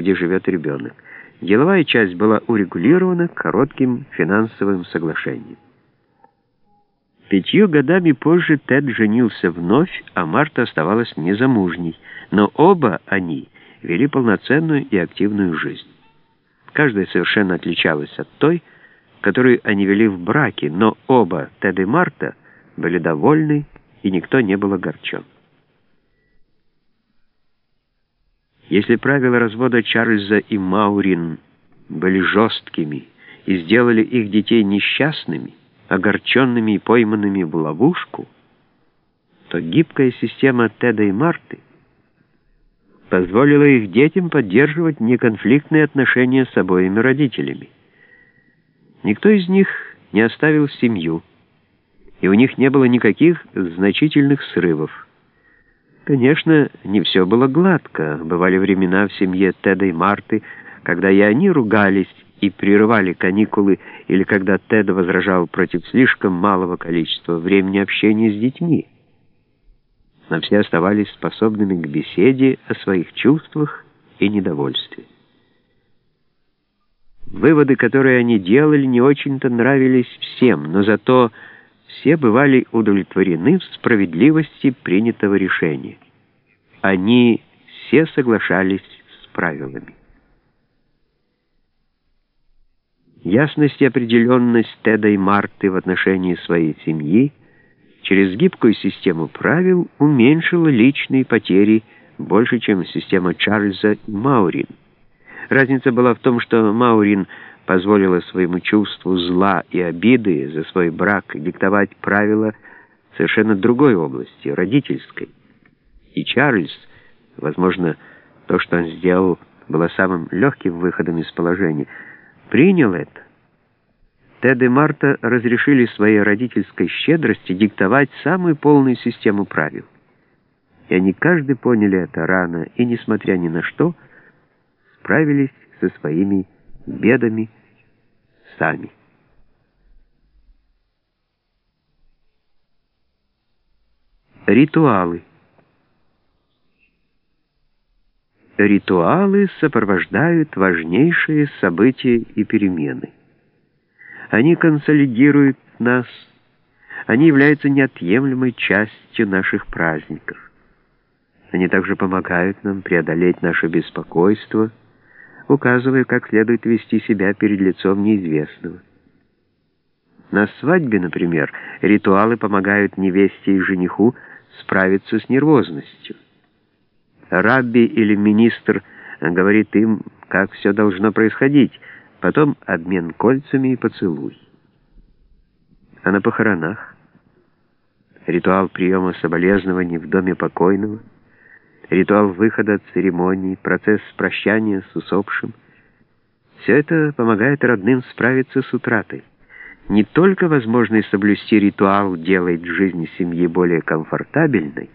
где живет ребенок. Деловая часть была урегулирована коротким финансовым соглашением. Пятью годами позже Тед женился вновь, а Марта оставалась незамужней, но оба они вели полноценную и активную жизнь. Каждая совершенно отличалась от той, которую они вели в браке, но оба, Тед и Марта, были довольны, и никто не был огорчен. Если правила развода Чарльза и Маурин были жесткими и сделали их детей несчастными, огорченными и пойманными в ловушку, то гибкая система Теда и Марты позволила их детям поддерживать неконфликтные отношения с обоими родителями. Никто из них не оставил семью, и у них не было никаких значительных срывов. Конечно, не все было гладко. Бывали времена в семье Теда и Марты, когда и они ругались и прерывали каникулы, или когда Тед возражал против слишком малого количества времени общения с детьми. Но все оставались способными к беседе о своих чувствах и недовольстве. Выводы, которые они делали, не очень-то нравились всем, но зато все бывали удовлетворены в справедливости принятого решения. Они все соглашались с правилами. Ясность и определенность Теда и Марты в отношении своей семьи через гибкую систему правил уменьшила личные потери больше, чем система Чарльза и Маурин. Разница была в том, что Маурин позволила своему чувству зла и обиды за свой брак диктовать правила совершенно другой области, родительской. И Чарльз, возможно, то, что он сделал, было самым легким выходом из положения, принял это. Тед и Марта разрешили своей родительской щедрости диктовать самую полную систему правил. И они каждый поняли это рано и, несмотря ни на что, справились со своими бедами сами. Ритуалы. Ритуалы сопровождают важнейшие события и перемены. Они консолидируют нас, они являются неотъемлемой частью наших праздников. Они также помогают нам преодолеть наше беспокойство, указывая, как следует вести себя перед лицом неизвестного. На свадьбе, например, ритуалы помогают невесте и жениху справиться с нервозностью. Рабби или министр говорит им, как все должно происходить, потом обмен кольцами и поцелуй. А на похоронах ритуал приема соболезнований в доме покойного — ритуал выхода от церемонии, процесс прощания с усопшим. Все это помогает родным справиться с утратой. Не только возможность соблюсти ритуал делает жизнь семьи более комфортабельной,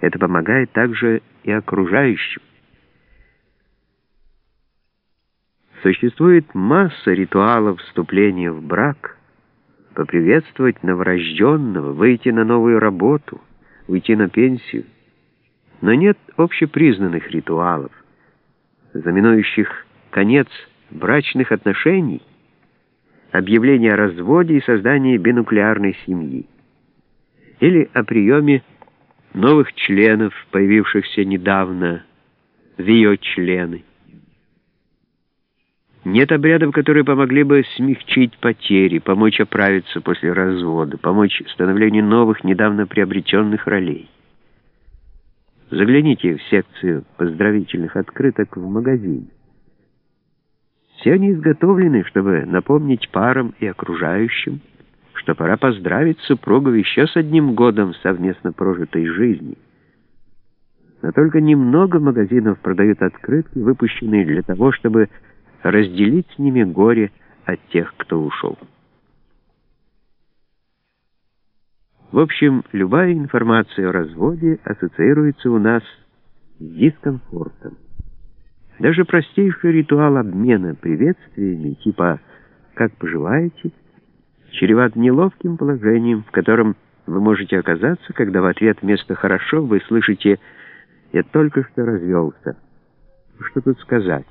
это помогает также и окружающим. Существует масса ритуалов вступления в брак, поприветствовать новорожденного, выйти на новую работу, уйти на пенсию. Но нет общепризнанных ритуалов, знаменующих конец брачных отношений, объявление о разводе и создании бинуклеарной семьи, или о приеме новых членов, появившихся недавно, в ее члены. Нет обрядов, которые помогли бы смягчить потери, помочь оправиться после развода, помочь становлению новых, недавно приобретенных ролей. Загляните в секцию поздравительных открыток в магазине. Все они изготовлены, чтобы напомнить парам и окружающим, что пора поздравить супругов еще с одним годом совместно прожитой жизни. Но только немного магазинов продают открытки, выпущенные для того, чтобы разделить с ними горе от тех, кто ушел. В общем, любая информация о разводе ассоциируется у нас с дискомфортом. Даже простейший ритуал обмена приветствиями, типа «как поживаете», чреват неловким положением, в котором вы можете оказаться, когда в ответ вместо «хорошо» вы слышите «я только что развелся». Что тут сказать?